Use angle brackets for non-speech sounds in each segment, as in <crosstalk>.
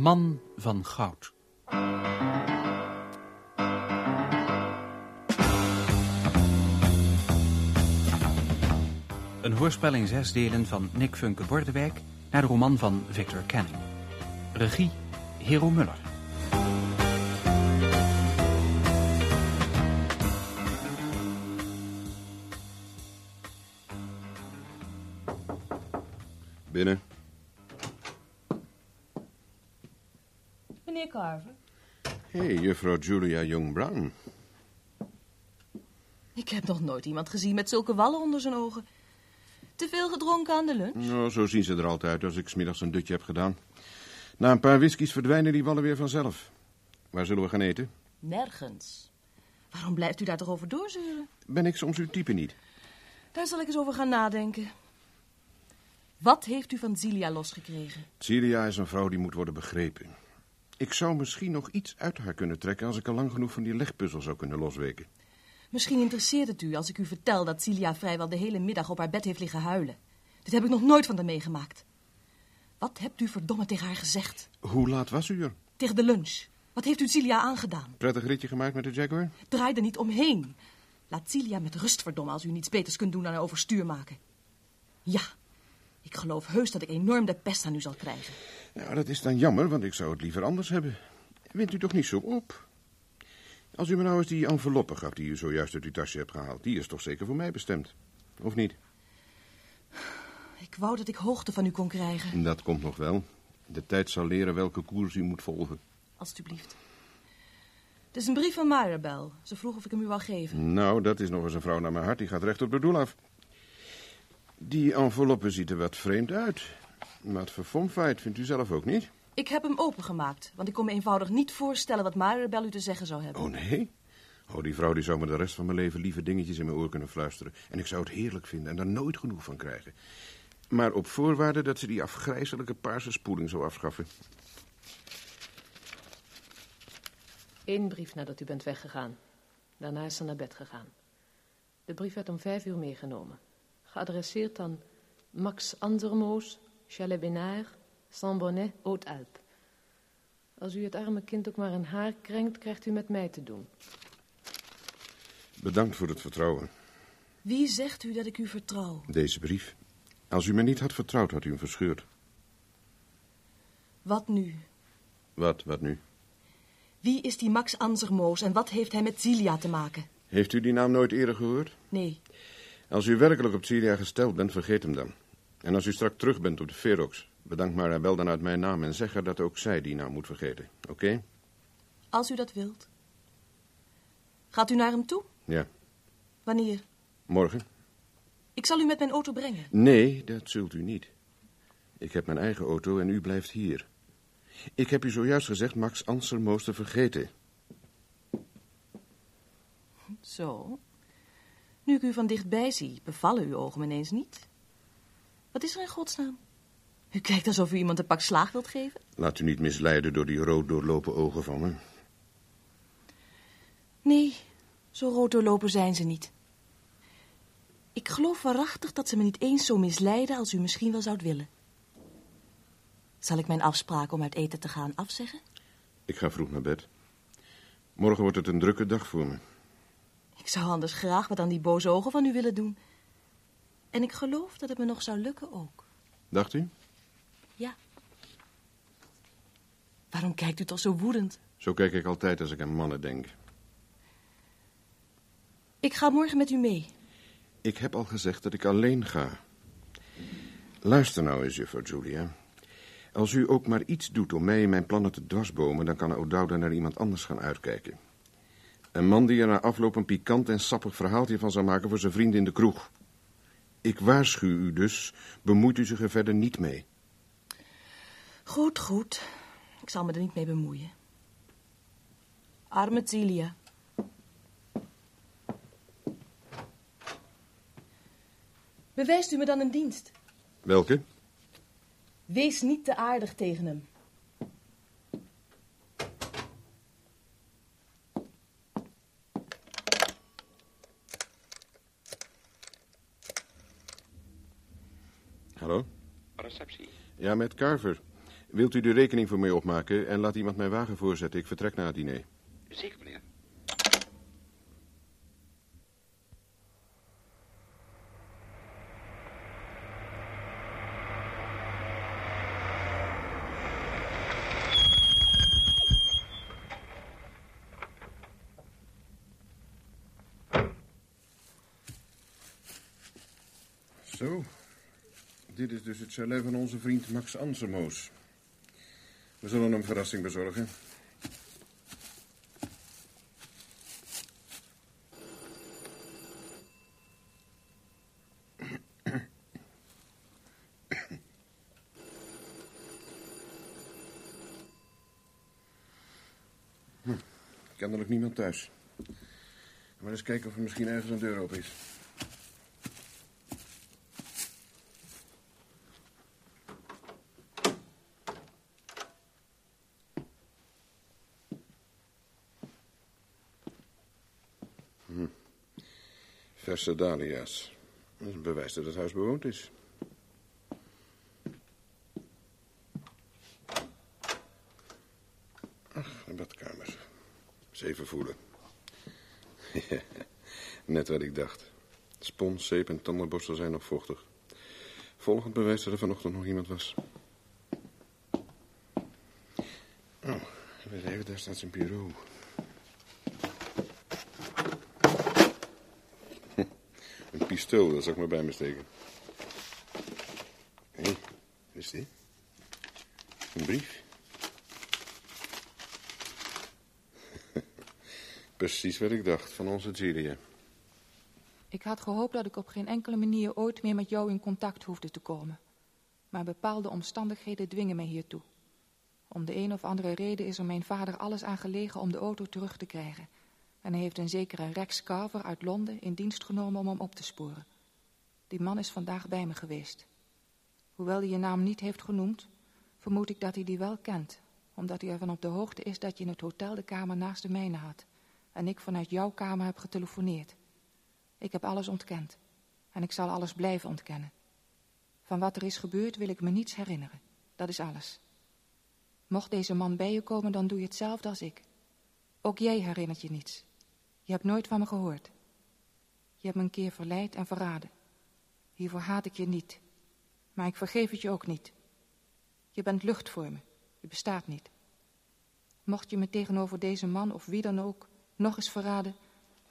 Man van Goud. Een hoorspel in zes delen van Nick Funke Bordewijk naar de roman van Victor Canning. Regie Hero Muller. Juffrouw Julia Young-Brown. ik heb nog nooit iemand gezien met zulke wallen onder zijn ogen. Te veel gedronken aan de lunch? Nou, zo zien ze er altijd uit als ik smiddags een dutje heb gedaan. Na een paar whiskies verdwijnen die wallen weer vanzelf. Waar zullen we gaan eten? Nergens. Waarom blijft u daar toch over doorzeuren? Ben ik soms uw type niet? Daar zal ik eens over gaan nadenken. Wat heeft u van Zilia losgekregen? Celia is een vrouw die moet worden begrepen. Ik zou misschien nog iets uit haar kunnen trekken als ik al lang genoeg van die legpuzzel zou kunnen losweken. Misschien interesseert het u als ik u vertel dat Zilia vrijwel de hele middag op haar bed heeft liggen huilen. Dit heb ik nog nooit van haar meegemaakt. Wat hebt u verdomme tegen haar gezegd? Hoe laat was u er? Tegen de lunch. Wat heeft u Zilia aangedaan? Prettig ritje gemaakt met de Jaguar? Draai er niet omheen. Laat Zilia met rust verdomme als u niets beters kunt doen dan haar overstuur maken. Ja, ik geloof heus dat ik enorm de pest aan u zal krijgen. Nou, dat is dan jammer, want ik zou het liever anders hebben. Wint u toch niet zo op? Als u me nou eens die enveloppe gaf die u zojuist uit uw tasje hebt gehaald, die is toch zeker voor mij bestemd? Of niet? Ik wou dat ik hoogte van u kon krijgen. Dat komt nog wel. De tijd zal leren welke koers u moet volgen. Alsjeblieft. Het is een brief van Mirabel. Ze vroeg of ik hem u wou geven. Nou, dat is nog eens een vrouw naar mijn hart. Die gaat recht op het doel af. Die enveloppe ziet er wat vreemd uit. Wat verfomfeit, vindt u zelf ook niet? Ik heb hem opengemaakt, want ik kon me eenvoudig niet voorstellen wat Mirabel u te zeggen zou hebben. Oh, nee? Oh, die vrouw die zou me de rest van mijn leven lieve dingetjes in mijn oor kunnen fluisteren. En ik zou het heerlijk vinden en daar nooit genoeg van krijgen. Maar op voorwaarde dat ze die afgrijzelijke paarse spoeling zou afschaffen. Eén brief nadat u bent weggegaan. Daarna is ze naar bed gegaan. De brief werd om vijf uur meegenomen. Geadresseerd aan Max Andermoos, Chalet Bénard, Saint-Bonnet, Haute-Alpes. Als u het arme kind ook maar een haar krenkt, krijgt u met mij te doen. Bedankt voor het vertrouwen. Wie zegt u dat ik u vertrouw? Deze brief. Als u me niet had vertrouwd, had u hem verscheurd. Wat nu? Wat, wat nu? Wie is die Max Anzermoos en wat heeft hij met Zilia te maken? Heeft u die naam nooit eerder gehoord? Nee, Als u werkelijk op Celia gesteld bent, vergeet hem dan. En als u straks terug bent op de Ferox, bedank Marabel dan uit mijn naam en zeg haar dat ook zij die naam moet vergeten. Oké? als u dat wilt. Gaat u naar hem toe? Ja. Wanneer? Morgen? Ik zal u met mijn auto brengen. Nee, dat zult u niet. Ik heb mijn eigen auto en u blijft hier. Ik heb u zojuist gezegd Max Anselmoos te vergeten. Zo. Nu ik u van dichtbij zie, bevallen uw ogen me ineens niet. Wat is er in godsnaam? U kijkt alsof u iemand een pak slaag wilt geven? Laat u niet misleiden door die rood doorlopen ogen van me. Nee, zo rood doorlopen zijn ze niet. Ik geloof waarachtig dat ze me niet eens zo misleiden als u misschien wel zoudt willen. Zal ik mijn afspraak om uit eten te gaan afzeggen? Ik ga vroeg naar bed. Morgen wordt het een drukke dag voor me. Ik zou anders graag wat aan die boze ogen van u willen doen. En ik geloof dat het me nog zou lukken ook. Dacht u? Ja. Waarom kijkt u toch zo woedend? Zo kijk ik altijd als ik aan mannen denk. Ik ga morgen met u mee. Ik heb al gezegd dat ik alleen ga. Luister nou eens, juffrouw Julia. Als u ook maar iets doet om mij en mijn plannen te dwarsbomen... dan kan O'Dowda naar iemand anders gaan uitkijken. Een man die er na afloop een pikant en sappig verhaaltje van zou maken... voor zijn vrienden in de kroeg. Ik waarschuw u dus, bemoeit u zich er verder niet mee. Goed, goed. Ik zal me er niet mee bemoeien. Arme Celia. Bewijst u me dan een dienst. Welke? Wees niet te aardig tegen hem. Ja, met Carver. Wilt u de rekening voor mij opmaken en laat iemand mijn wagen voorzetten? Ik vertrek na het diner. Zeker, meneer. Zo, dit is dus het chalet van onze vriend Max Ansermoos. We zullen hem verrassing bezorgen. Hm, kennelijk niemand thuis. Maar eens kijken of er misschien ergens een deur open is. Dat is een bewijs dat het huis bewoond is. Ach, een badkamer. Zeven voelen. <laughs> Net wat ik dacht. Spons, zeep en tandenborstel zijn nog vochtig. Volgend bewijs dat er vanochtend nog iemand was. Oh, even, daar staat zijn bureau. Dat zal ik maar bij me steken. Hé, wat is dit? Een brief. <laughs> Precies wat ik dacht, van onze Julia. Ik had gehoopt dat ik op geen enkele manier ooit meer met jou in contact hoefde te komen. Maar bepaalde omstandigheden dwingen mij hiertoe. Om de een of andere reden is er mijn vader alles aan gelegen om de auto terug te krijgen. En hij heeft een zekere Rex Carver uit Londen in dienst genomen om hem op te sporen. Die man is vandaag bij me geweest. Hoewel hij je naam niet heeft genoemd, vermoed ik dat hij die wel kent. Omdat hij ervan op de hoogte is dat je in het hotel de kamer naast de mijne had. En ik vanuit jouw kamer heb getelefoneerd. Ik heb alles ontkend. En ik zal alles blijven ontkennen. Van wat er is gebeurd wil ik me niets herinneren. Dat is alles. Mocht deze man bij je komen, dan doe je hetzelfde als ik. Ook jij herinnert je niets. Je hebt nooit van me gehoord. Je hebt me een keer verleid en verraden. Hiervoor haat ik je niet. Maar ik vergeef het je ook niet. Je bent lucht voor me. Je bestaat niet. Mocht je me tegenover deze man of wie dan ook nog eens verraden,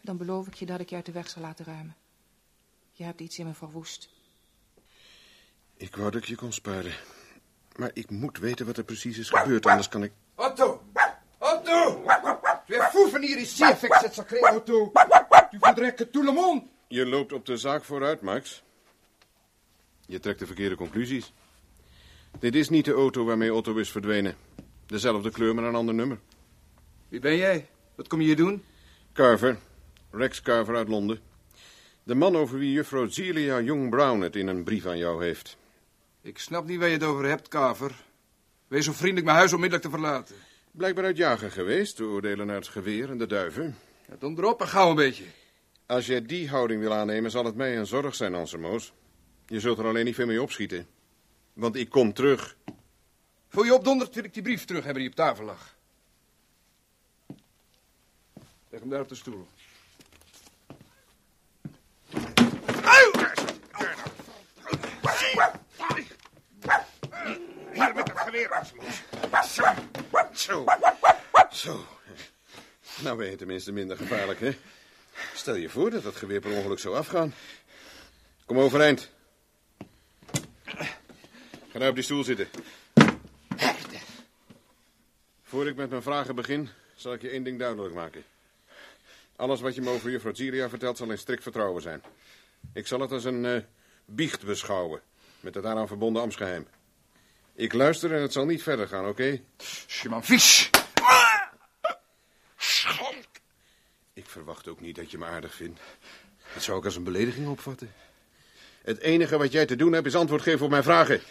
dan beloof ik je dat ik je uit de weg zal laten ruimen. Je hebt iets in me verwoest. Ik wou dat ik je kon sparen. Maar ik moet weten wat er precies is gebeurd, anders kan ik... Otto! Otto! Es fou venir ici avec cette sacrée auto. Tu voudrais que tout le monde... Je loopt op de zaak vooruit, Max. Je trekt de verkeerde conclusies. Dit is niet de auto waarmee Otto is verdwenen. Dezelfde kleur, maar een ander nummer. Wie ben jij? Wat kom je hier doen? Carver. Rex Carver uit Londen. De man over wie juffrouw Zelia Young Brown het in een brief aan jou heeft. Ik snap niet waar je het over hebt, Kaver. Wees zo vriendelijk mijn huis onmiddellijk te verlaten. Blijkbaar uit jager geweest, te oordelen naar het geweer en de duiven. Ja, donder op en gauw een beetje. Als jij die houding wil aannemen, zal het mij een zorg zijn, Anselmoos. Je zult er alleen niet veel mee opschieten. Want ik kom terug. Voor je opdondert wil ik die brief terug hebben die op tafel lag. Leg hem daar op de stoel. Hier met het geweer, Anselmoos. Zo, zo, zo. Nou ben je tenminste minder gevaarlijk, hè? Stel je voor dat dat geweer per ongeluk zou afgaan. Kom overeind. Ga nou op die stoel zitten. Voor ik met mijn vragen begin, zal ik je één ding duidelijk maken. Alles wat je me over juffrouw Zilia vertelt zal in strikt vertrouwen zijn. Ik zal het als een eh, biecht beschouwen, met het daaraan verbonden ambtsgeheim. Ik luister en het zal niet verder gaan, oké? Je m'en fiche. Ik verwacht ook niet dat je me aardig vindt. Dat zou ik als een belediging opvatten. Het enige wat jij te doen hebt is antwoord geven op mijn vragen.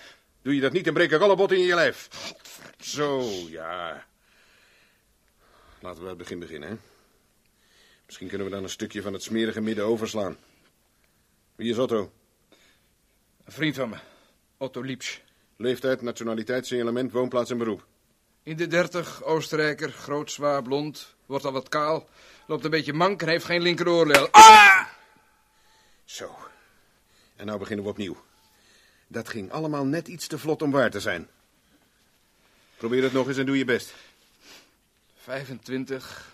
Doe je dat niet, dan breek ik alle botten in je lijf. Zo, ja. Laten we bij het begin beginnen, hè? Misschien kunnen we dan een stukje van het smerige midden overslaan. Wie is Otto? Een vriend van me, Otto Liepsch. Leeftijd, nationaliteit, signalement, woonplaats en beroep. In de dertig, Oostenrijker, groot, zwaar, blond, wordt al wat kaal, loopt een beetje mank en heeft geen linkeroorlel. Ah! Zo. En nou beginnen we opnieuw. Dat ging allemaal net iets te vlot om waar te zijn. Probeer het nog eens en doe je best. 25,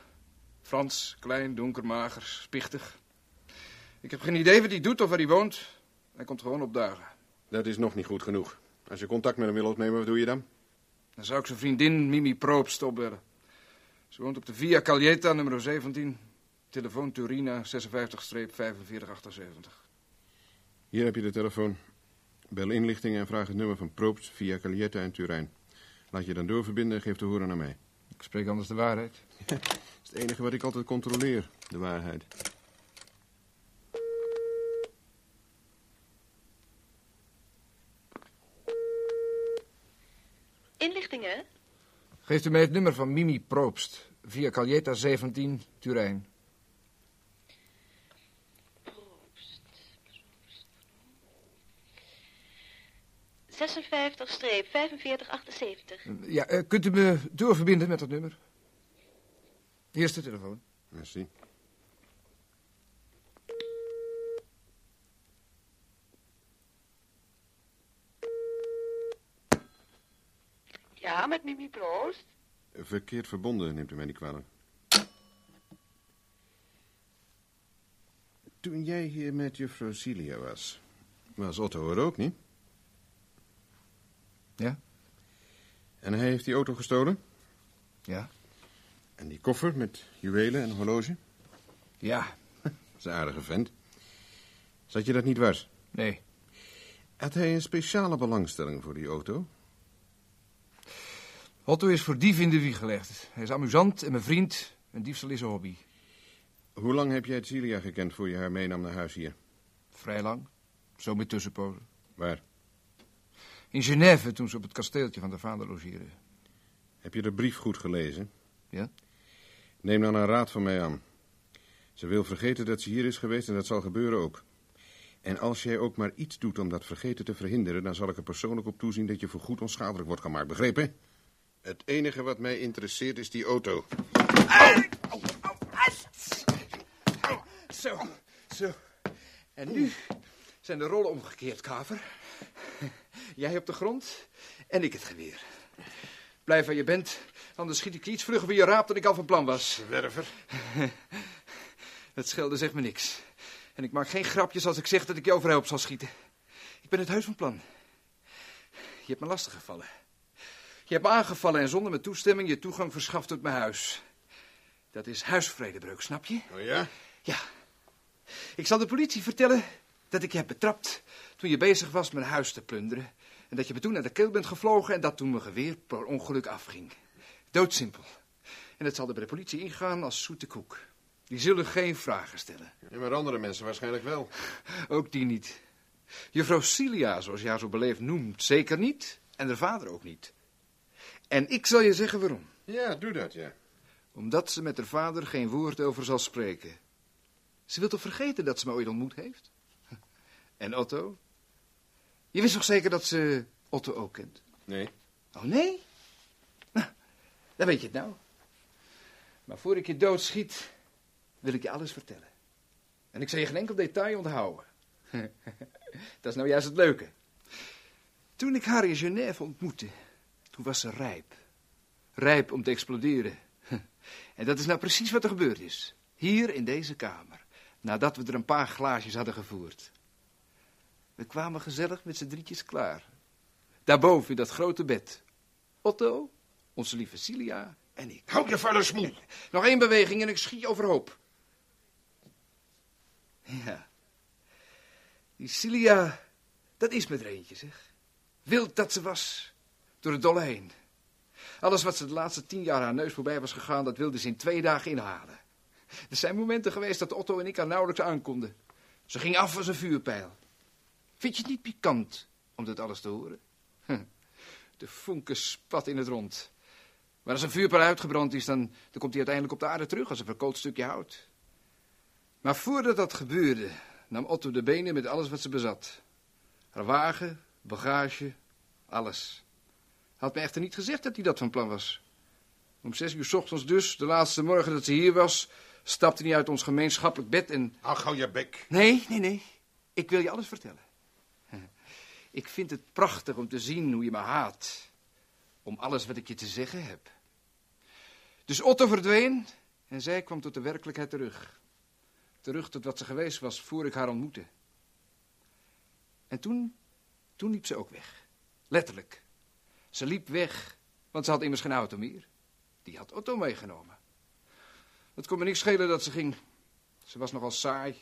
Frans, klein, donker, mager, spichtig. Ik heb geen idee wat hij doet of waar hij woont. Hij komt gewoon opdagen. Dat is nog niet goed genoeg. Als je contact met hem wil opnemen, wat doe je dan? Dan zou ik zijn vriendin Mimi Probst opbellen. Ze woont op de Via Caglietta, nummer 17. Telefoon Turina, 56-4578. Hier heb je de telefoon. Bel inlichtingen en vraag het nummer van Proops via Caglietta en Turijn. Laat je dan doorverbinden en geef de horen naar mij. Ik spreek anders de waarheid. <laughs> Dat is het enige wat ik altijd controleer, de waarheid. Inlichtingen? Geeft u mij het nummer van Mimi Probst. Via Caglietta 17, Turijn. Proost. 56 streep 45 78. Ja, eh, kunt u me doorverbinden met dat nummer? Hier is de telefoon. Merci. Ja, met Mimi Proost. Verkeerd verbonden, neemt u mij niet kwalijk. Toen jij hier met juffrouw Celia was, was Otto er ook niet? Ja? En hij heeft die auto gestolen? Ja? En die koffer met juwelen en horloge? Ja. <laughs> Dat is een aardige vent. Zat je dat niet was? Nee. Had hij een speciale belangstelling voor die auto? Otto is voor dief in de wieg gelegd. Hij is amusant en mijn vriend. En diefstal is een hobby. Hoe lang heb jij Celia gekend voor je haar meenam naar huis hier? Vrij lang. Zo met tussenpozen. Waar? In Genève, toen ze op het kasteeltje van de vader logeerde. Heb je de brief goed gelezen? Ja? Neem dan een raad van mij aan. Ze wil vergeten dat ze hier is geweest en dat zal gebeuren ook. En als jij ook maar iets doet om dat vergeten te verhinderen... dan zal ik er persoonlijk op toezien dat je voorgoed onschadelijk wordt gemaakt. Begrepen? Het enige wat mij interesseert is die auto. Zo, zo. En nu zijn de rollen omgekeerd, Kaver. Jij op de grond en ik het geweer. Blijf waar je bent, anders schiet ik iets vlugger wie je raapt dan ik al van plan was. Werver. <laughs> Het schelde zegt me niks. En ik maak geen grapjes als ik zeg dat ik je overhelp zal schieten. Ik ben het huis van plan. Je hebt me lastig gevallen. Je hebt aangevallen en zonder mijn toestemming je toegang verschaft tot mijn huis. Dat is huisvredebreuk, snap je? Oh ja? Ja. Ik zal de politie vertellen dat ik je heb betrapt toen je bezig was mijn huis te plunderen. En dat je me toen naar de keel bent gevlogen en dat toen mijn geweer per ongeluk afging. Doodsimpel. En het zal er bij de politie ingaan als zoete koek. Die zullen geen vragen stellen. Ja, maar andere mensen waarschijnlijk wel. <laughs> Ook die niet. Juffrouw Cilia, zoals jij haar zo beleefd noemt, zeker niet. En de vader ook niet. En ik zal je zeggen waarom. Ja, doe dat, ja. Omdat ze met haar vader geen woord over zal spreken. Ze wil toch vergeten dat ze me ooit ontmoet heeft? <laughs> En Otto? Je wist toch zeker dat ze Otto ook kent? Nee. Oh, nee? Nou, dan weet je het nou. Maar voor ik je doodschiet, wil ik je alles vertellen. En ik zal je geen enkel detail onthouden. <laughs> dat is nou juist het leuke. Toen ik haar in Genève ontmoette, toen was ze rijp. Rijp om te exploderen. <laughs> En dat is nou precies wat er gebeurd is. Hier in deze kamer. Nadat we er een paar glaasjes hadden gevoerd. We kwamen gezellig met z'n drietjes klaar. Daarboven in dat grote bed. Otto, onze lieve Cilia en ik. Hou je vuile smoel. <laughs> Nog één beweging en ik schiet je overhoop. Ja. Die Cilia, dat is met er eentje, zeg. Wild dat ze was, door het dolle heen. Alles wat ze de laatste tien jaar haar neus voorbij was gegaan, dat wilde ze in twee dagen inhalen. Er zijn momenten geweest dat Otto en ik haar nauwelijks aankonden. Ze ging af als een vuurpijl. Vind je het niet pikant om dat alles te horen? De vonken spat in het rond. Maar als een vuurpijl uitgebrand is, dan, dan komt hij uiteindelijk op de aarde terug als een verkoold stukje hout. Maar voordat dat gebeurde, nam Otto de benen met alles wat ze bezat. Haar wagen, bagage, Alles. Had me echter niet gezegd dat hij dat van plan was. Om zes uur 's ochtends dus, de laatste morgen dat ze hier was, stapte hij uit ons gemeenschappelijk bed en... Ach, hou je bek. Nee, nee, nee. Ik wil je alles vertellen. <laughs> Ik vind het prachtig om te zien hoe je me haat. Om alles wat ik je te zeggen heb. Dus Otto verdween en zij kwam tot de werkelijkheid terug. Terug tot wat ze geweest was voor ik haar ontmoette. En toen, toen liep ze ook weg. Letterlijk. Ze liep weg, want ze had immers geen auto meer. Die had Otto meegenomen. Het kon me niks schelen dat ze ging. Ze was nogal saai.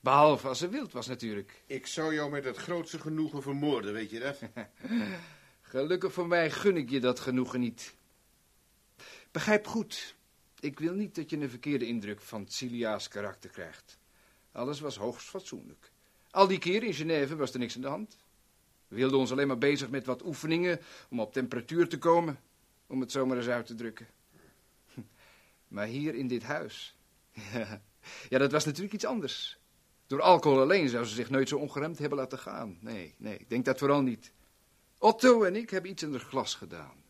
Behalve als ze wild was natuurlijk. Ik zou jou met het grootste genoegen vermoorden, weet je dat? <laughs> Gelukkig voor mij gun ik je dat genoegen niet. Begrijp goed, ik wil niet dat je een verkeerde indruk van Cilia's karakter krijgt. Alles was hoogst fatsoenlijk. Al die keren in Genève was er niks aan de hand. We hielden ons alleen maar bezig met wat oefeningen om op temperatuur te komen, om het zomaar eens uit te drukken. <laughs> Maar hier in dit huis, <laughs> ja, dat was natuurlijk iets anders. Door alcohol alleen zou ze zich nooit zo ongeremd hebben laten gaan. Nee, nee, ik denk dat vooral niet. Otto en ik hebben iets in het glas gedaan.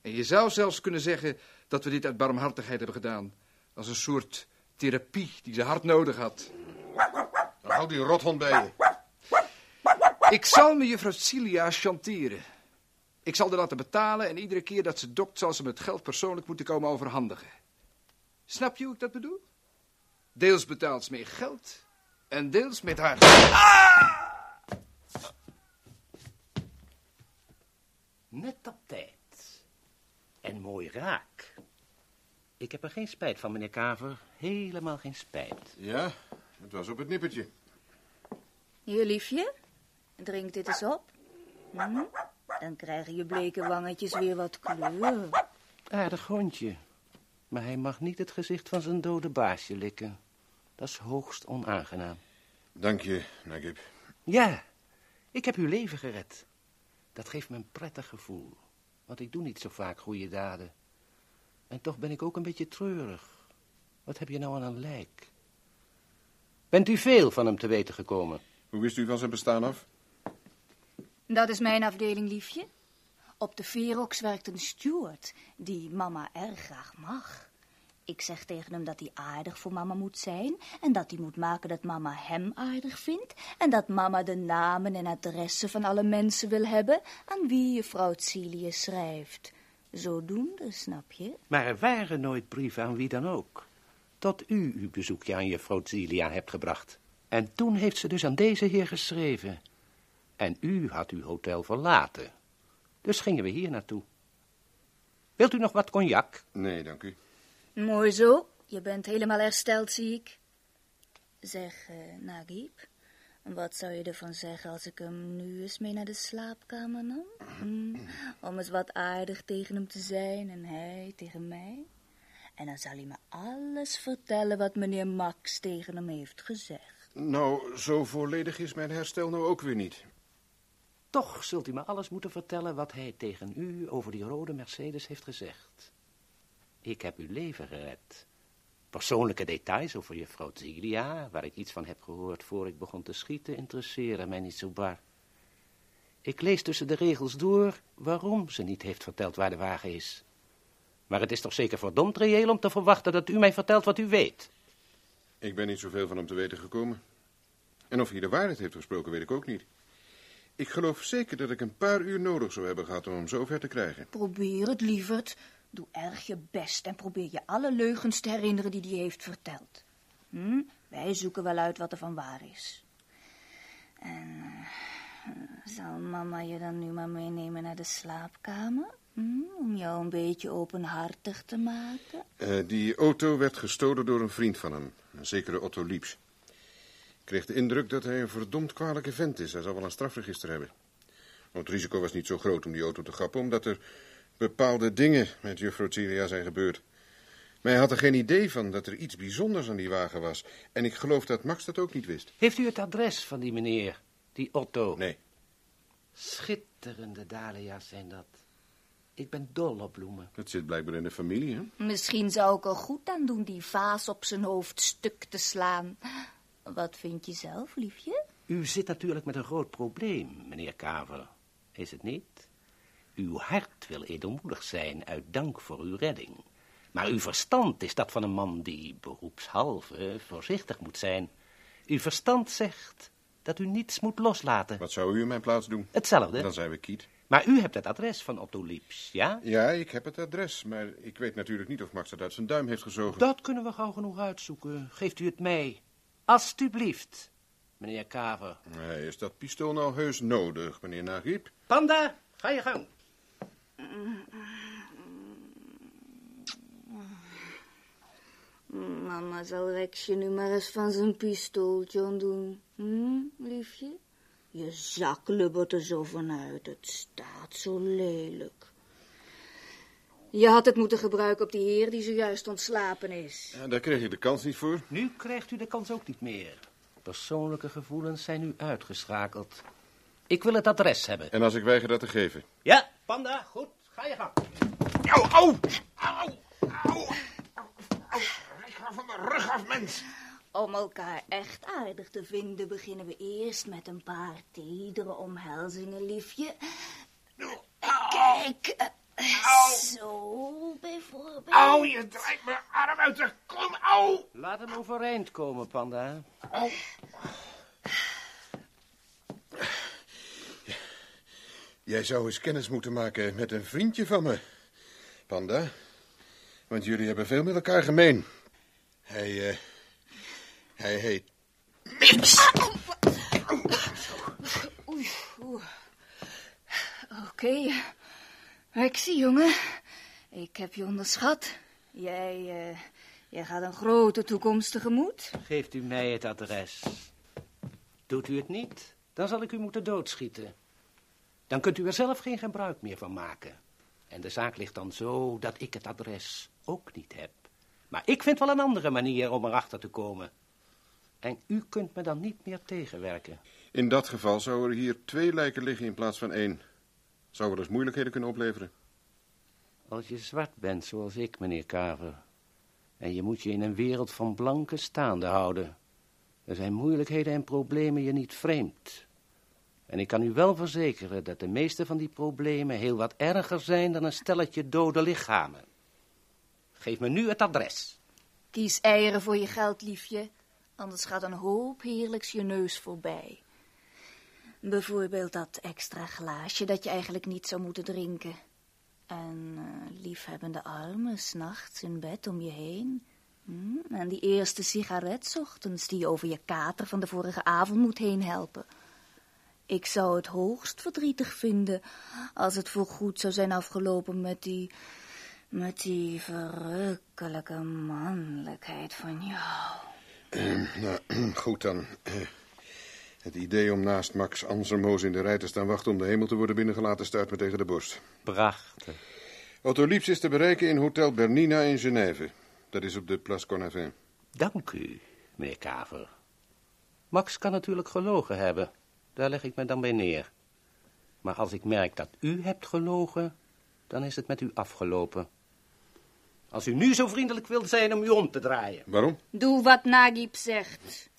En je zou zelfs kunnen zeggen dat we dit uit barmhartigheid hebben gedaan. Als een soort therapie die ze hard nodig had. Dan houd die rothond bij je. Ik zal me juffrouw Cilia chanteren. Ik zal haar laten betalen en iedere keer dat ze dokt zal ze me het geld persoonlijk moeten komen overhandigen. Snap je hoe ik dat bedoel? Deels betaalt ze meer geld en deels met haar... Net op tijd. En mooi raak. Ik heb er geen spijt van, meneer Kaver. Helemaal geen spijt. Ja, het was op het nippertje. Hier, liefje. Drink dit eens op. Hm? Dan krijgen je bleke wangetjes weer wat kleur. Aardig hondje. Maar hij mag niet het gezicht van zijn dode baasje likken. Dat is hoogst onaangenaam. Dank je, Nagib. Ja, ik heb uw leven gered. Dat geeft me een prettig gevoel. Want ik doe niet zo vaak goede daden. En toch ben ik ook een beetje treurig. Wat heb je nou aan een lijk? Bent u veel van hem te weten gekomen? Hoe wist u van zijn bestaan af? Dat is mijn afdeling, liefje. Op de Verox werkt een steward die mama erg graag mag. Ik zeg tegen hem dat hij aardig voor mama moet zijn... en dat hij moet maken dat mama hem aardig vindt... en dat mama de namen en adressen van alle mensen wil hebben... aan wie juffrouw Celia schrijft. Zodoende, snap je? Maar er waren nooit brieven aan wie dan ook. Tot u uw bezoekje aan juffrouw Celia hebt gebracht. En toen heeft ze dus aan deze heer geschreven. En u had uw hotel verlaten. Dus gingen we hier naartoe. Wilt u nog wat cognac? Nee, dank u. Mooi zo. Je bent helemaal hersteld, zie ik. Zeg, uh, Nagib, wat zou je ervan zeggen als ik hem nu eens mee naar de slaapkamer nam? Hm, om eens wat aardig tegen hem te zijn en hij tegen mij? En dan zal hij me alles vertellen wat meneer Max tegen hem heeft gezegd. Nou, zo volledig is mijn herstel nou ook weer niet. Toch zult u me alles moeten vertellen wat hij tegen u over die rode Mercedes heeft gezegd. Ik heb uw leven gered. Persoonlijke details over juffrouw Zilia, waar ik iets van heb gehoord voor ik begon te schieten, interesseren mij niet zo bar. Ik lees tussen de regels door waarom ze niet heeft verteld waar de wagen is. Maar het is toch zeker verdomd reëel om te verwachten dat u mij vertelt wat u weet. Ik ben niet zoveel van hem te weten gekomen. En of hij de waarheid heeft gesproken, weet ik ook niet. Ik geloof zeker dat ik een paar uur nodig zou hebben gehad om hem zover te krijgen. Probeer het, lieverd. Doe erg je best en probeer je alle leugens te herinneren die hij heeft verteld. Hm? Wij zoeken wel uit wat er van waar is. En uh, zal mama je dan nu maar meenemen naar de slaapkamer? Hm? Om jou een beetje openhartig te maken? Uh, die auto werd gestolen door een vriend van hem, een zekere Otto Lieps. Ik kreeg de indruk dat hij een verdomd kwalijke vent is. Hij zal wel een strafregister hebben. het risico was niet zo groot om die auto te grappen, omdat er bepaalde dingen met juffrouw Celia zijn gebeurd. Maar hij had er geen idee van dat er iets bijzonders aan die wagen was. En ik geloof dat Max dat ook niet wist. Heeft u het adres van die meneer, die Otto? Nee. Schitterende dahlia's zijn dat. Ik ben dol op bloemen. Dat zit blijkbaar in de familie, hè? Misschien zou ik er goed aan doen die vaas op zijn hoofd stuk te slaan. Wat vind je zelf, liefje? U zit natuurlijk met een groot probleem, meneer Kaver. is het niet? Uw hart wil edelmoedig zijn uit dank voor uw redding. Maar uw verstand is dat van een man die beroepshalve voorzichtig moet zijn. Uw verstand zegt dat u niets moet loslaten. Wat zou u in mijn plaats doen? Hetzelfde. Dan zijn we kiet. Maar u hebt het adres van Otto Lieps, ja? Ja, ik heb het adres, maar ik weet natuurlijk niet of Max het uit zijn duim heeft gezogen. Dat kunnen we gauw genoeg uitzoeken. Geeft u het mij. Alsjeblieft, meneer Kaver. Nee, is dat pistool nou heus nodig, meneer Nagib? Panda, ga je gang. Mama zal Rexje nu maar eens van zijn pistooltje ontdoen. Hm, liefje? Je zak lubbert er zo vanuit. Het staat zo lelijk. Je had het moeten gebruiken op die heer die zojuist ontslapen is. Ja, daar kreeg ik de kans niet voor. Nu krijgt u de kans ook niet meer. Persoonlijke gevoelens zijn nu uitgeschakeld. Ik wil het adres hebben. En als ik weiger dat te geven? Ja, Panda, goed. Ga je gang. Au, au! Au, au! Au, ga van de rug af, mens! Om elkaar echt aardig te vinden beginnen we eerst met een paar tedere omhelzingen, liefje. Kijk, zo bijvoorbeeld. Au, je draait mijn arm uit de kom, au! Laat hem overeind komen, Panda. Jij zou eens kennis moeten maken met een vriendje van me, Panda. Want jullie hebben veel met elkaar gemeen. Hij, eh, hij heet... Mips! Oei, oeh. Oké, Rexie, jongen. Ik heb je onderschat. Jij, eh, jij gaat een grote toekomst tegemoet. Geeft u mij het adres. Doet u het niet, dan zal ik u moeten doodschieten. Dan kunt u er zelf geen gebruik meer van maken. En de zaak ligt dan zo dat ik het adres ook niet heb. Maar ik vind wel een andere manier om erachter te komen. En u kunt me dan niet meer tegenwerken. In dat geval zouden er hier twee lijken liggen in plaats van één. Zou wel eens moeilijkheden kunnen opleveren. Als je zwart bent, zoals ik, meneer Kaver, en je moet je in een wereld van blanken staande houden, er zijn moeilijkheden en problemen je niet vreemd. En ik kan u wel verzekeren dat de meeste van die problemen heel wat erger zijn dan een stelletje dode lichamen. Geef me nu het adres. Kies eieren voor je geld, liefje. Anders gaat een hoop heerlijks je neus voorbij. Bijvoorbeeld dat extra glaasje dat je eigenlijk niet zou moeten drinken. En eh, liefhebbende armen s'nachts in bed om je heen. Hm? En die eerste sigaret ochtends die je over je kater van de vorige avond moet heen helpen. Ik zou het hoogst verdrietig vinden als het voorgoed zou zijn afgelopen met die... met die verrukkelijke mannelijkheid van jou. <clears throat> Nou, <clears throat> goed dan. <clears throat> het idee om naast Max Ansermoos in de rij te staan wachten om de hemel te worden binnengelaten stuit me tegen de borst. Prachtig. Otto Lieps is te bereiken in Hotel Bernina in Genève. Dat is op de Place Cornavin. Dank u, meneer Kaver. Max kan natuurlijk gelogen hebben. Daar leg ik me dan bij neer. Maar als ik merk dat u hebt gelogen, dan is het met u afgelopen. Als u nu zo vriendelijk wilt zijn om u om te draaien. Waarom? Doe wat Nagib zegt.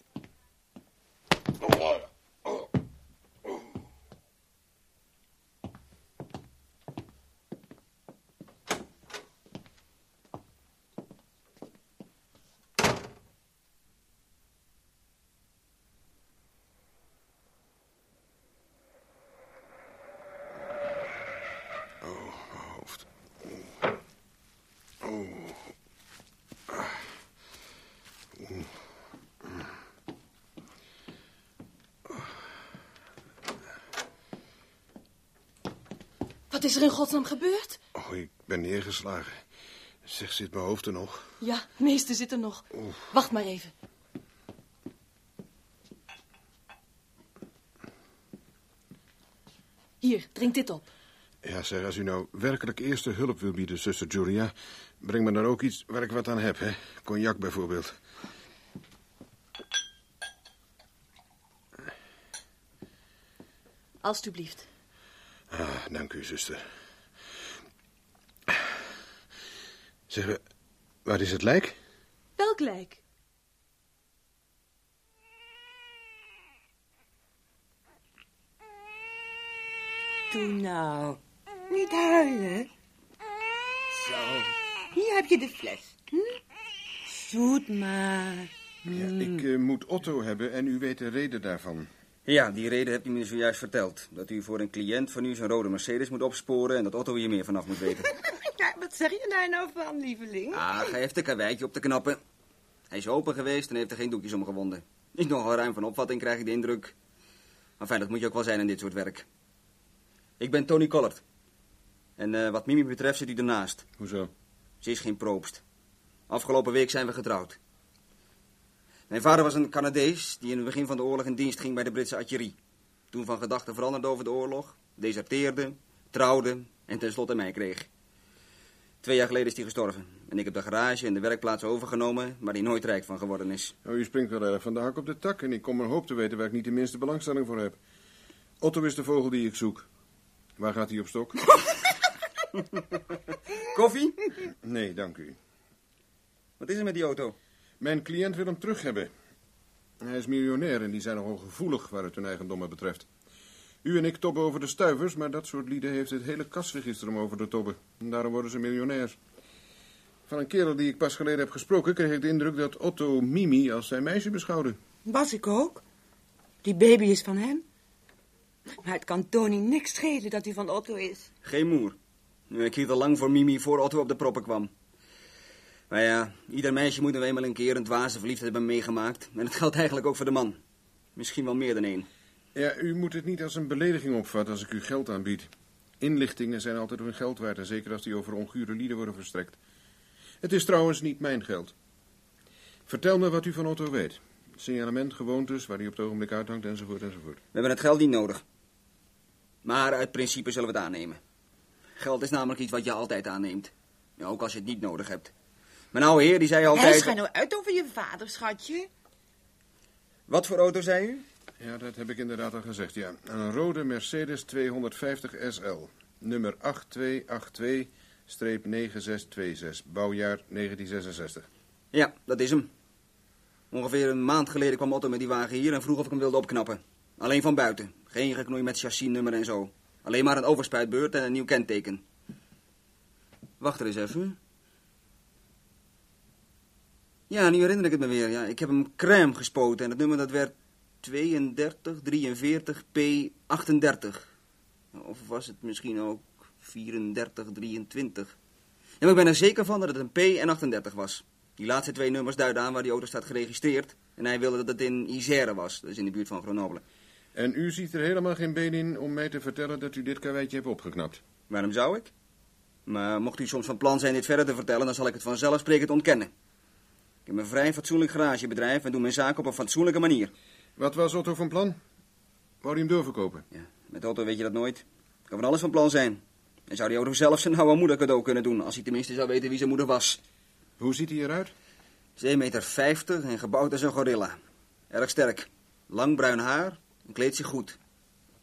Is er in godsnaam gebeurd? Oh, ik ben neergeslagen. Zeg, zit mijn hoofd er nog? Ja, het meeste zit er nog. Wacht maar even. Hier, drink dit op. Ja, zeg, als u nou werkelijk eerste hulp wil bieden, zuster Julia... breng me dan ook iets waar ik wat aan heb, hè? Cognac bijvoorbeeld. Alsjeblieft. Ah, dank u, zuster. Zeg, waar is het lijk? Welk lijk? Doe nou. Niet huilen. Zo. Hier heb je de fles. Hm? Zoet maar. Ja, ik eh, moet Otto hebben en u weet de reden daarvan. Ja, die reden hebt u me zojuist verteld. Dat u voor een cliënt van u zijn rode Mercedes moet opsporen... en dat Otto hier meer vanaf moet weten. <laughs> Ja, wat zeg je daar nou van, lieveling? Ah, hij heeft een karweitje op te knappen. Hij is open geweest en heeft er geen doekjes om gewonden. Is nogal ruim van opvatting, krijg ik de indruk. Maar fijn, dat moet je ook wel zijn in dit soort werk. Ik ben Tony Collard. En eh, wat Mimi betreft zit u ernaast. Hoezo? Ze is geen proobst. Afgelopen week zijn we getrouwd. Mijn vader was een Canadees die in het begin van de oorlog in dienst ging bij de Britse artillerie. Toen van gedachten veranderde over de oorlog, deserteerde, trouwde en tenslotte mij kreeg. Twee jaar geleden is hij gestorven. En ik heb de garage en de werkplaats overgenomen, maar die nooit rijk van geworden is. Oh, u springt wel erg van de hak op de tak en ik kom een hoop te weten waar ik niet de minste belangstelling voor heb. Otto is de vogel die ik zoek. Waar gaat hij op stok? <laughs> Koffie? Nee, dank u. Wat is er met die auto? Mijn cliënt wil hem terug hebben. Hij is miljonair en die zijn nogal gevoelig waar het hun eigendommen betreft. U en ik tobben over de stuivers, maar dat soort lieden heeft het hele kasregister om over te tobben. En daarom worden ze miljonairs. Van een kerel die ik pas geleden heb gesproken, kreeg ik de indruk dat Otto Mimi als zijn meisje beschouwde. Was ik ook. Die baby is van hem. Maar het kan Tony niks schelen dat hij van Otto is. Geen moer. Ik hield al lang voor Mimi voor Otto op de proppen kwam. Maar ja, ieder meisje moet nou eenmaal een keer een dwaze verliefdheid hebben meegemaakt. En het geldt eigenlijk ook voor de man. Misschien wel meer dan één. Ja, u moet het niet als een belediging opvatten als ik u geld aanbied. Inlichtingen zijn altijd hun geld waard, en zeker als die over ongure lieden worden verstrekt. Het is trouwens niet mijn geld. Vertel me wat u van Otto weet. Signalement, gewoontes, waar hij op het ogenblik uithangt, enzovoort, enzovoort. We hebben het geld niet nodig. Maar uit principe zullen we het aannemen. Geld is namelijk iets wat je altijd aanneemt. Ja, ook als je het niet nodig hebt. Mijn oude heer die zei Hij altijd... ga nou uit over je vader, schatje. Wat voor auto zei u? Ja, dat heb ik inderdaad al gezegd, ja. Een rode Mercedes 250 SL. Nummer 8282-9626. Bouwjaar 1966. Ja, dat is hem. Ongeveer een maand geleden kwam Otto met die wagen hier en vroeg of ik hem wilde opknappen. Alleen van buiten. Geen geknoei met chassisnummer en zo. Alleen maar een overspuitbeurt en een nieuw kenteken. Wacht er eens even. Ja, nu herinner ik het me weer. Ja, ik heb hem crème gespoten en het nummer dat werd 32 43 P 38. Of was het misschien ook 34 23? Ja, maar ik ben er zeker van dat het een P en 38 was. Die laatste twee nummers duiden aan waar die auto staat geregistreerd. En hij wilde dat het in Isère was, dus in de buurt van Grenoble. En u ziet er helemaal geen been in om mij te vertellen dat u dit karweitje hebt opgeknapt. Waarom zou ik? Maar mocht u soms van plan zijn dit verder te vertellen, dan zal ik het vanzelfsprekend ontkennen. Ik heb een vrij fatsoenlijk garagebedrijf en doe mijn zaak op een fatsoenlijke manier. Wat was Otto van plan? Wou hij hem doorverkopen? Ja, met Otto weet je dat nooit. Kan van alles van plan zijn. En zou die auto zelf zijn oude moeder cadeau kunnen doen, als hij tenminste zou weten wie zijn moeder was. Hoe ziet hij eruit? 2,50 meter en gebouwd als een gorilla. Erg sterk. Lang bruin haar en kleedt zich goed.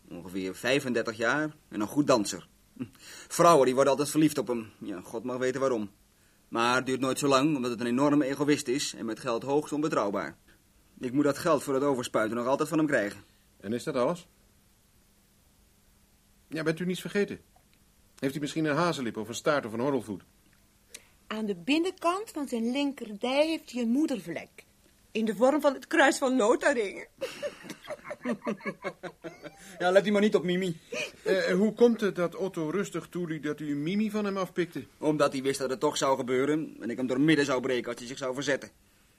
Ongeveer 35 jaar en een goed danser. Hm. Vrouwen die worden altijd verliefd op hem. Ja, God mag weten waarom. Maar het duurt nooit zo lang, omdat het een enorme egoïst is en met geld hoogst onbetrouwbaar. Ik moet dat geld voor het overspuiten nog altijd van hem krijgen. En is dat alles? Ja, bent u niets vergeten? Heeft hij misschien een hazenlip of een staart of een horrelvoet? Aan de binnenkant van zijn linkerdij heeft hij een moedervlek. In de vorm van het kruis van Notaringen. <laughs> Ja, let u maar niet op Mimi. Eh, hoe komt het dat Otto rustig toeliet dat u Mimi van hem afpikte? Omdat hij wist dat het toch zou gebeuren en ik hem door midden zou breken als hij zich zou verzetten.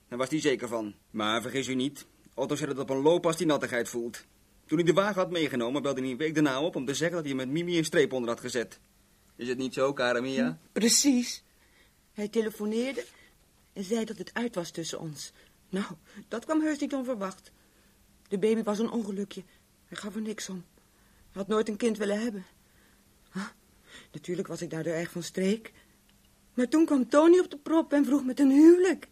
Daar was hij zeker van. Maar vergis u niet, Otto zet het op een loop als hij nattigheid voelt. Toen hij de wagen had meegenomen, belde hij een week daarna op om te zeggen dat hij met Mimi een streep onder had gezet. Is het niet zo, Karamia? Precies. Hij telefoneerde en zei dat het uit was tussen ons. Nou, dat kwam heus niet onverwacht. De baby was een ongelukje. Hij gaf er niks om. Hij had nooit een kind willen hebben. Huh? Natuurlijk was ik daardoor erg van streek. Maar toen kwam Tony op de prop en vroeg met een huwelijk.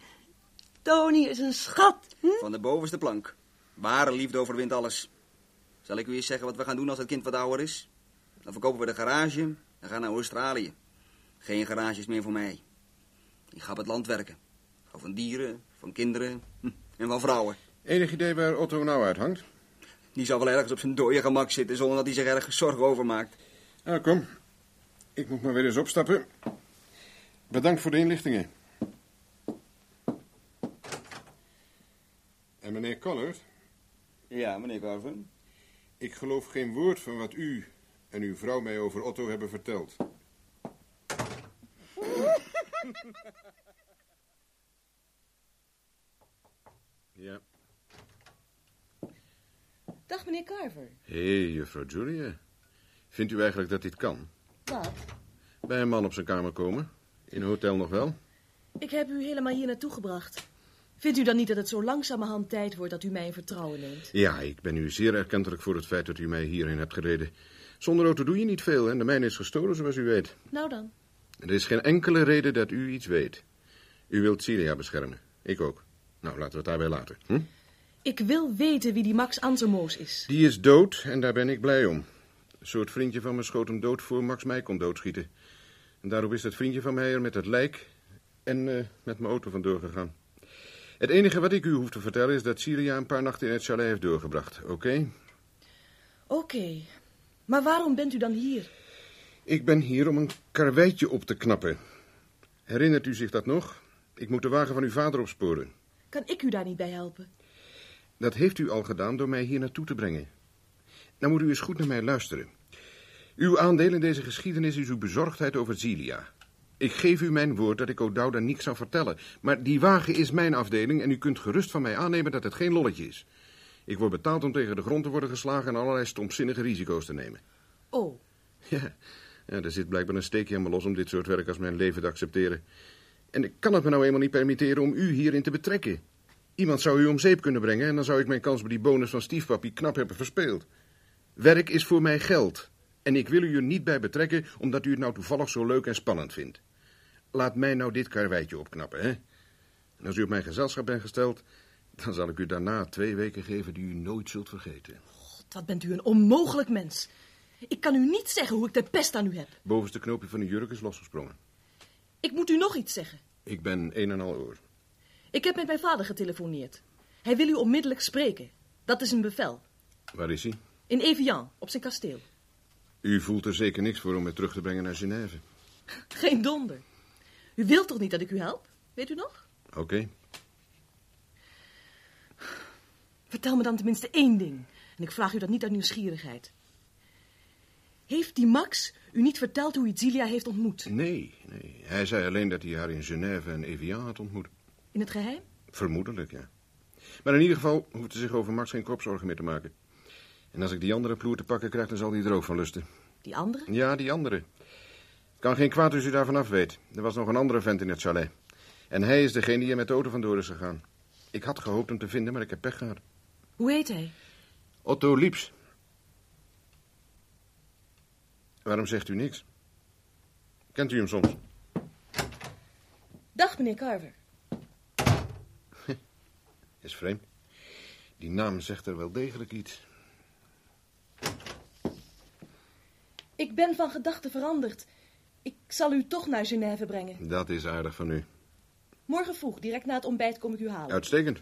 Tony is een schat. Hm? Van de bovenste plank. Ware liefde overwint alles. Zal ik u eens zeggen wat we gaan doen als het kind wat ouder is? Dan verkopen we de garage en gaan naar Australië. Geen garages meer voor mij. Ik ga op het land werken. Hou van dieren, van kinderen hm, en van vrouwen. Enig idee waar Otto nou uithangt? Die zal wel ergens op zijn dode gemak zitten zonder dat hij zich ergens zorgen over maakt. Nou, kom. Ik moet maar weer eens opstappen. Bedankt voor de inlichtingen. En meneer Collard? Ja, meneer Carven. Ik geloof geen woord van wat u en uw vrouw mij over Otto hebben verteld. <laughs> Ja. Dag, meneer Carver. Hé, hey, juffrouw Julia. Vindt u eigenlijk dat dit kan? Wat? Bij een man op zijn kamer komen? In een hotel nog wel? Ik heb u helemaal hier naartoe gebracht. Vindt u dan niet dat het zo langzamerhand tijd wordt dat u mij in vertrouwen neemt? Ja, ik ben u zeer erkentelijk voor het feit dat u mij hierheen hebt gereden. Zonder auto doe je niet veel en de mijne is gestolen, zoals u weet. Nou dan. Er is geen enkele reden dat u iets weet. U wilt Celia beschermen. Ik ook. Nou, laten we het daarbij laten. Hm? Ik wil weten wie die Max Ansermoos is. Die is dood en daar ben ik blij om. Een soort vriendje van me schoot hem dood voor Max mij kon doodschieten. En daarop is dat vriendje van mij er met het lijk en uh, met mijn auto vandoor gegaan. Het enige wat ik u hoef te vertellen is dat Celia een paar nachten in het chalet heeft doorgebracht, oké? Okay? Oké. Okay. Maar waarom bent u dan hier? Ik ben hier om een karweitje op te knappen. Herinnert u zich dat nog? Ik moet de wagen van uw vader opsporen. Kan ik u daar niet bij helpen? Dat heeft u al gedaan door mij hier naartoe te brengen. Nou moet u eens goed naar mij luisteren. Uw aandeel in deze geschiedenis is uw bezorgdheid over Zilia. Ik geef u mijn woord dat ik O'Dowda niks zou vertellen. Maar die wagen is mijn afdeling en u kunt gerust van mij aannemen dat het geen lolletje is. Ik word betaald om tegen de grond te worden geslagen en allerlei stomzinnige risico's te nemen. Oh. Ja, ja er zit blijkbaar een steekje aan me los om dit soort werk als mijn leven te accepteren. En ik kan het me nou eenmaal niet permitteren om u hierin te betrekken. Iemand zou u om zeep kunnen brengen en dan zou ik mijn kans bij die bonus van stiefpapi knap hebben verspeeld. Werk is voor mij geld. En ik wil u er niet bij betrekken omdat u het nou toevallig zo leuk en spannend vindt. Laat mij nou dit karweitje opknappen, hè. En als u op mijn gezelschap bent gesteld, dan zal ik u daarna twee weken geven die u nooit zult vergeten. God, wat bent u een onmogelijk mens. Ik kan u niet zeggen hoe ik de pest aan u heb. Bovenste knoopje van uw jurk is losgesprongen. Ik moet u nog iets zeggen. Ik ben een en al oor. Ik heb met mijn vader getelefoneerd. Hij wil u onmiddellijk spreken. Dat is een bevel. Waar is hij? In Evian, op zijn kasteel. U voelt er zeker niks voor om me terug te brengen naar Genève. <laughs> Geen donder. U wilt toch niet dat ik u help? Weet u nog? Oké. Okay. Vertel me dan tenminste één ding. En ik vraag u dat niet uit nieuwsgierigheid. Heeft die Max u niet verteld hoe hij Zilia heeft ontmoet? Nee, nee. Hij zei alleen dat hij haar in Genève en Evian had ontmoet. In het geheim? Vermoedelijk, ja. Maar in ieder geval hoeft hij zich over Max geen kopzorgen meer te maken. En als ik die andere ploer te pakken krijg, dan zal hij er ook van lusten. Die andere? Ja, die andere. Kan geen kwaad als u daarvan af weet. Er was nog een andere vent in het chalet. En hij is degene die er met de auto vandoor is gegaan. Ik had gehoopt hem te vinden, maar ik heb pech gehad. Hoe heet hij? Otto Lieps. Waarom zegt u niks? Kent u hem soms? Dag, meneer Carver. <laughs> Is vreemd. Die naam zegt er wel degelijk iets. Ik ben van gedachten veranderd. Ik zal u toch naar Genève brengen. Dat is aardig van u. Morgen vroeg, direct na het ontbijt, kom ik u halen. Uitstekend.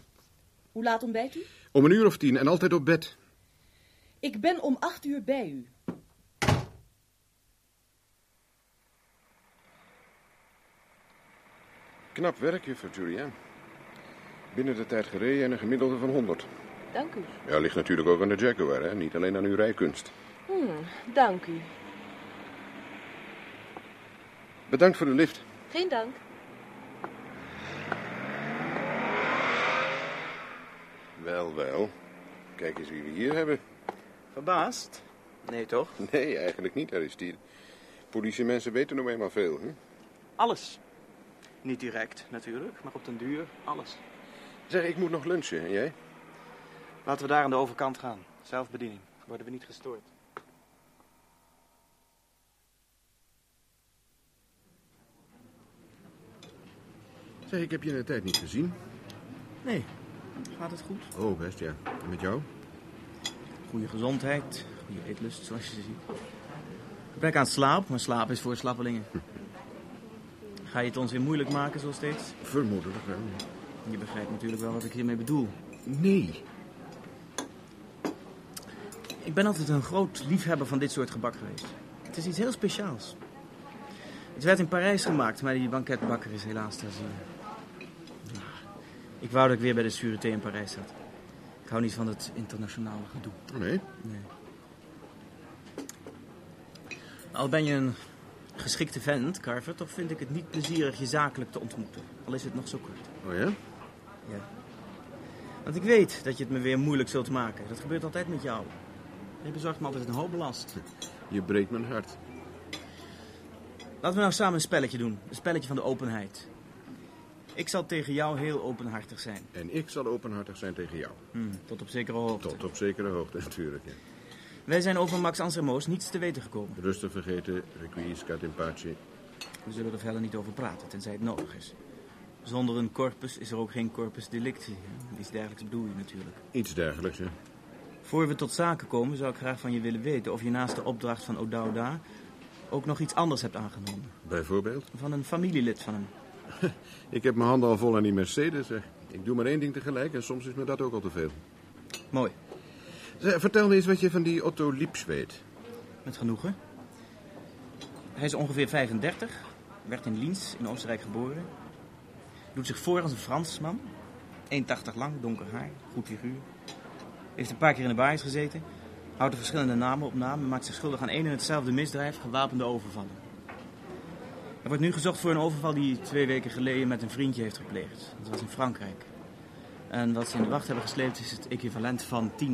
Hoe laat ontbijt u? Om een uur of tien en altijd op bed. Ik ben om acht uur bij u. Knap werk, juffrouw Julia. Binnen de tijd gereden en een gemiddelde van 100. Dank u. Ja, ligt natuurlijk ook aan de Jaguar, hè? niet alleen aan uw rijkunst. Hmm, dank u. Bedankt voor de lift. Geen dank. Wel, wel. Kijk eens wie we hier hebben. Verbaasd? Nee, toch? Nee, eigenlijk niet, Aristide. Politiemensen weten nog eenmaal veel, hè? Alles. Niet direct, natuurlijk, maar op den duur alles. Zeg, ik moet nog lunchen, en jij? Laten we daar aan de overkant gaan. Zelfbediening. Worden we niet gestoord. Zeg, ik heb je in de tijd niet gezien. Nee. Gaat het goed? Oh, best ja. En met jou? Goede gezondheid, goede eetlust, zoals je ziet. Gebrek aan slaap, maar slaap is voor slappelingen. <laughs> Ga je het ons weer moeilijk maken, zo steeds? Vermoedelijk wel. Je begrijpt natuurlijk wel wat ik hiermee bedoel. Nee. Ik ben altijd een groot liefhebber van dit soort gebak geweest. Het is iets heel speciaals. Het werd in Parijs gemaakt, maar die banketbakker is helaas ter ziele. Ik wou dat ik weer bij de Sûreté in Parijs zat. Ik hou niet van het internationale gedoe. Nee? Nee. Al ben je een geschikte vent, Carver, toch vind ik het niet plezierig je zakelijk te ontmoeten. Al is het nog zo kort. Oh ja? Ja. Want ik weet dat je het me weer moeilijk zult maken. Dat gebeurt altijd met jou. Je bezorgt me altijd een hoop belast. Je breekt mijn hart. Laten we nou samen een spelletje doen. Een spelletje van de openheid. Ik zal tegen jou heel openhartig zijn. En ik zal openhartig zijn tegen jou. Hmm, tot op zekere hoogte. Tot op zekere hoogte, <laughs> natuurlijk. Ja. Wij zijn over Max Anselmoos niets te weten gekomen. Rustig vergeten, requiescat in pace. We zullen er verder niet over praten, tenzij het nodig is. Zonder een corpus is er ook geen corpus delicti. Iets dergelijks bedoel je natuurlijk. Iets dergelijks, ja. Voor we tot zaken komen, zou ik graag van je willen weten of je naast de opdracht van O'Dowda ook nog iets anders hebt aangenomen. Bijvoorbeeld? Van een familielid van hem. <laughs> Ik heb mijn handen al vol aan die Mercedes, zeg. Ik doe maar één ding tegelijk en soms is me dat ook al te veel. Mooi. Zeg, vertel me eens wat je van die Otto Lips weet. Met genoegen. Hij is ongeveer 35, werd in Liens in Oostenrijk geboren. Doet zich voor als een Fransman. 1,80 lang, donker haar, goed figuur. Heeft een paar keer in de baais gezeten. Houdt er verschillende namen op naam maakt zich schuldig aan één en hetzelfde misdrijf, gewapende overvallen. Er wordt nu gezocht voor een overval die hij twee weken geleden met een vriendje heeft gepleegd. Dat was in Frankrijk. En wat ze in de wacht hebben gesleept is het equivalent van 10.000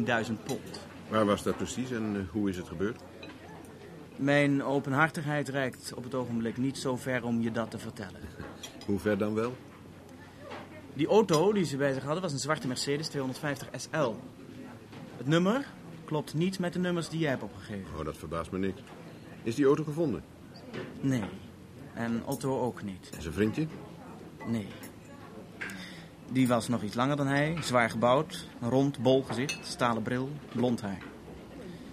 pond. Waar was dat precies en eh, hoe is het gebeurd? Mijn openhartigheid reikt op het ogenblik niet zo ver om je dat te vertellen. Hoe ver dan wel? Die auto die ze bij zich hadden was een zwarte Mercedes 250 SL. Het nummer klopt niet met de nummers die jij hebt opgegeven. Oh, dat verbaast me niks. Is die auto gevonden? Nee. En Otto ook niet. En zijn vriendje? Nee. Die was nog iets langer dan hij, zwaar gebouwd, een rond, bol gezicht, stalen bril, blond haar.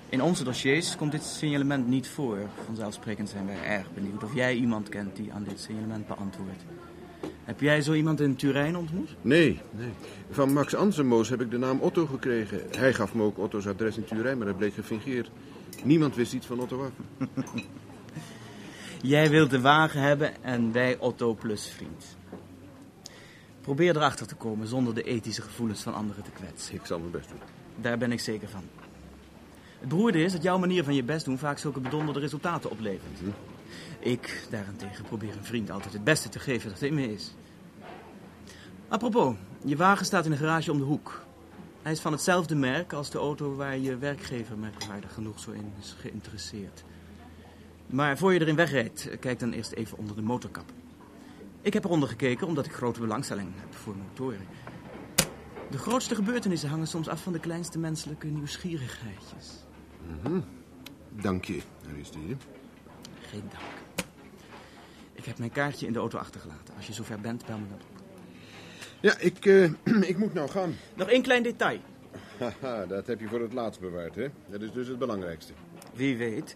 In onze dossiers komt dit signalement niet voor. Vanzelfsprekend zijn wij erg benieuwd of jij iemand kent die aan dit signalement beantwoordt. Heb jij zo iemand in Turijn ontmoet? Nee, nee. Van Max Anselmoos heb ik de naam Otto gekregen. Hij gaf me ook Otto's adres in Turijn, maar dat bleek gefingeerd. Niemand wist iets van Otto af. <laughs> Jij wilt de wagen hebben en wij Otto plus vriend. Probeer erachter te komen zonder de ethische gevoelens van anderen te kwetsen. Ik zal mijn best doen. Daar ben ik zeker van. Het beroerde is dat jouw manier van je best doen vaak zulke bedonderde resultaten oplevert. Hm? Ik daarentegen probeer een vriend altijd het beste te geven dat in me is. Apropos, je wagen staat in een garage om de hoek. Hij is van hetzelfde merk als de auto waar je werkgever merkwaardig genoeg zo in is geïnteresseerd. Maar voor je erin wegrijdt, kijk dan eerst even onder de motorkap. Ik heb eronder gekeken omdat ik grote belangstelling heb voor motoren. De grootste gebeurtenissen hangen soms af van de kleinste menselijke nieuwsgierigheidjes. Mhm. Dank je, Aristide. Geen dank. Ik heb mijn kaartje in de auto achtergelaten. Als je zover bent, bel me dan op. Ja, ik, eh, <clears throat> ik moet nou gaan. Nog één klein detail. Haha, dat heb je voor het laatst bewaard, hè? Dat is dus het belangrijkste. Wie weet.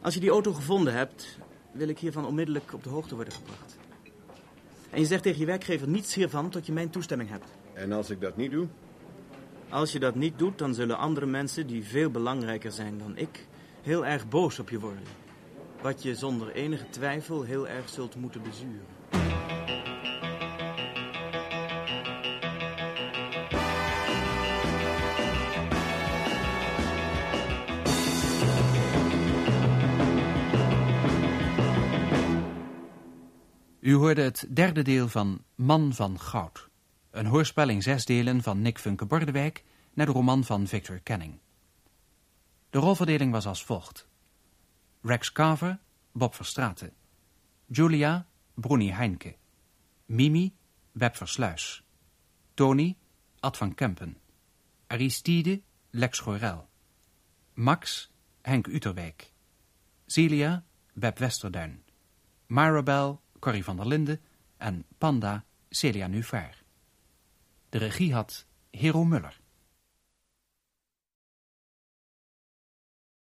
Als je die auto gevonden hebt, wil ik hiervan onmiddellijk op de hoogte worden gebracht. En je zegt tegen je werkgever niets hiervan tot je mijn toestemming hebt. En als ik dat niet doe? Als je dat niet doet, dan zullen andere mensen die veel belangrijker zijn dan ik heel erg boos op je worden. Wat je zonder enige twijfel heel erg zult moeten bezuren. Hoorde het derde deel van Man van Goud. Een hoorspel in zes delen van Nick Funke Bordewijk naar de roman van Victor Canning. De rolverdeling was als volgt. Rex Carver, Bob Verstraeten. Julia, Bruni Heinke. Mimi, Web Versluis. Tony, Ad van Kempen. Aristide, Lex Gorel. Max, Henk Uterwijk. Celia, Web Westerduin. Maribel, Corrie van der Linden en Panda, Celia Nuvaar. De regie had Hero Muller.